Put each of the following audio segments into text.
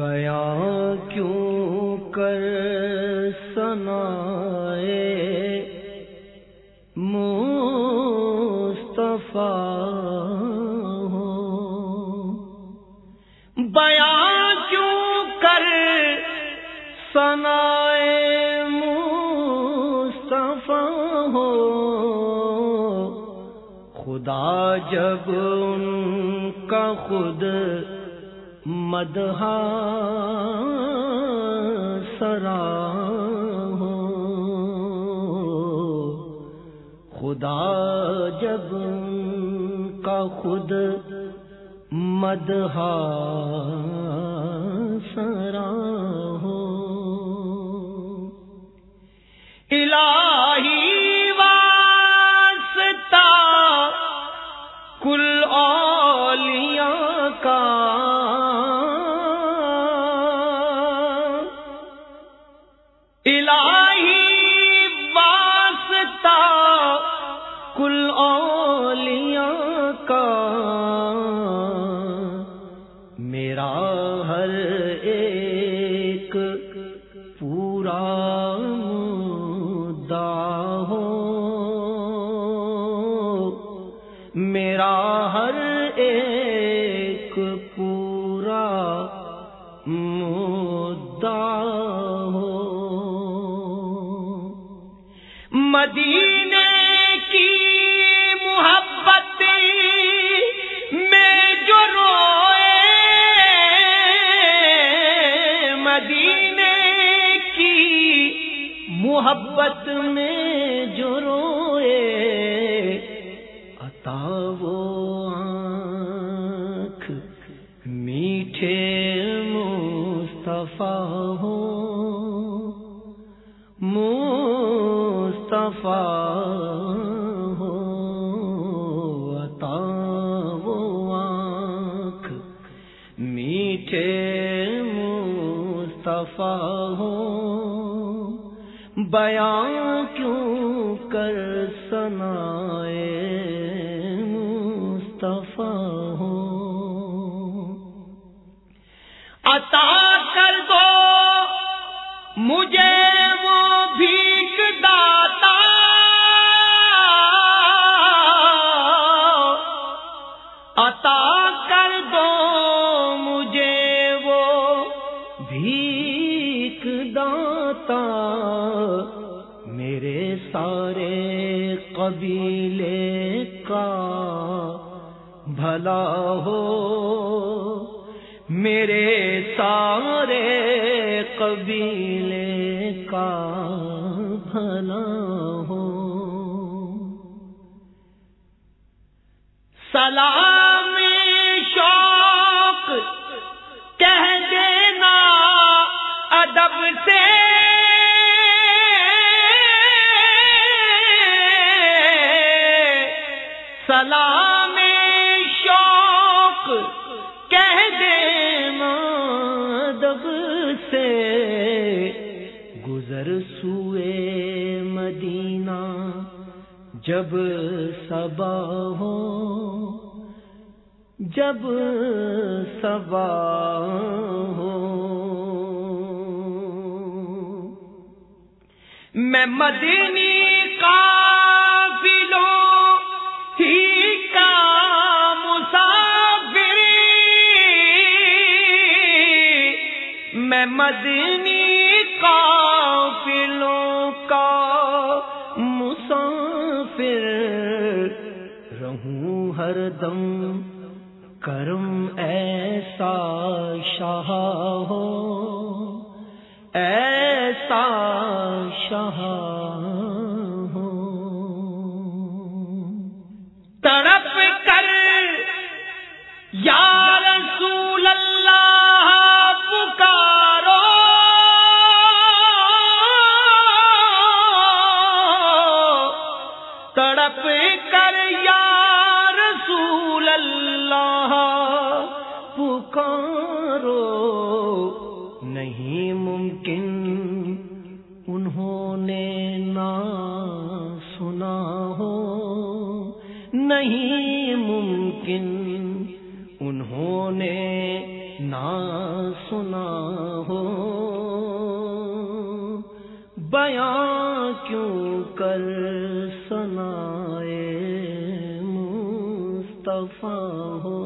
بیاں کیوں کر سنا ہو۔ بیاں کیوں کر سنا ہو۔ خدا جب ان کا خود مدح سرا ہو۔ خدا جب کا خود مدح سرا ہر ایک پورا مدا ہو۔ مدینہ وہ آنکھ میٹھے مصطفیٰ ہو۔ ہو۔ مصطفیٰ ہو۔ بیاں کیوں کر قبیلے کا بھلا ہو میرے سارے قبیلے کا بھلا ہو۔ سلام سلام شوق کہہ دے دب سے گزر سوئے مدینہ جب سبا ہو جب سبا ہو میں مدینی مدنی قافلوں کا مسافر رہوں ہر دم کرم ایسا شاہ ہو ایسا شاہ پہ کر یار رسول اللہ، پکارو۔ نہیں ممکن انہوں نے نہ سنا ہو۔ نہیں ممکن انہوں نے نہ سنا ہو۔ بیاں کیوں کر سنا مصطفیٰ ہو؟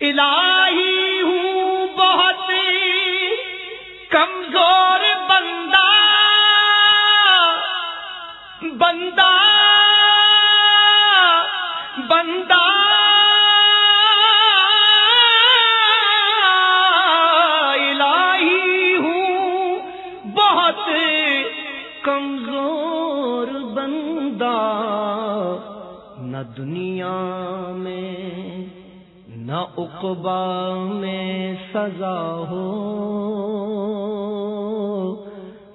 الہی ہوں بہت کمزور بندہ بندہ بندہ دنیا میں، نہ اقبا میں سزا ہو،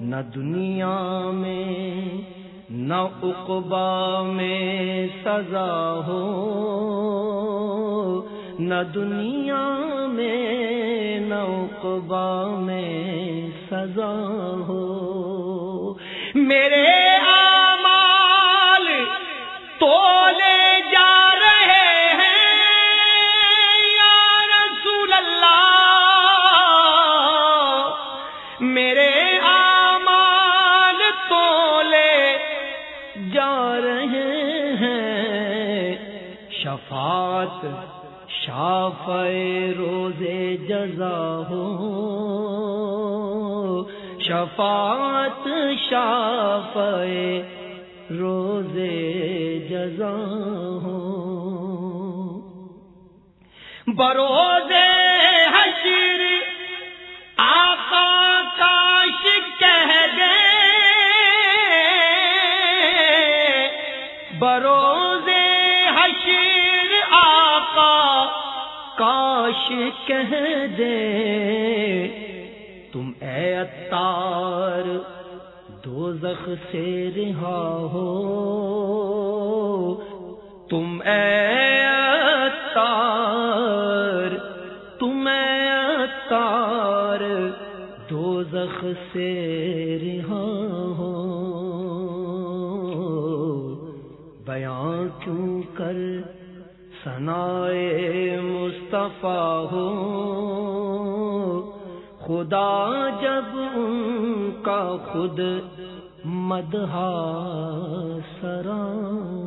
نہ دنیا میں، نہ اقبا میں سزا ہو، نہ دنیا میں، نہ اقبا میں سزا ہو۔ میرے شفاعت شاف روزے جزا ہو شفاعت شاف روزے جزا ہو۔ بروزے کاش کہہ دے۔ تم اے اتار دوزخ سے رہا ہو۔ تم اے اتار تم اے اتار دوزخ سے رہا ہو۔ بیاں کیوں کر سنائے مصطفیٰ ہو۔ خدا جب ان کا خود مدہ سرا۔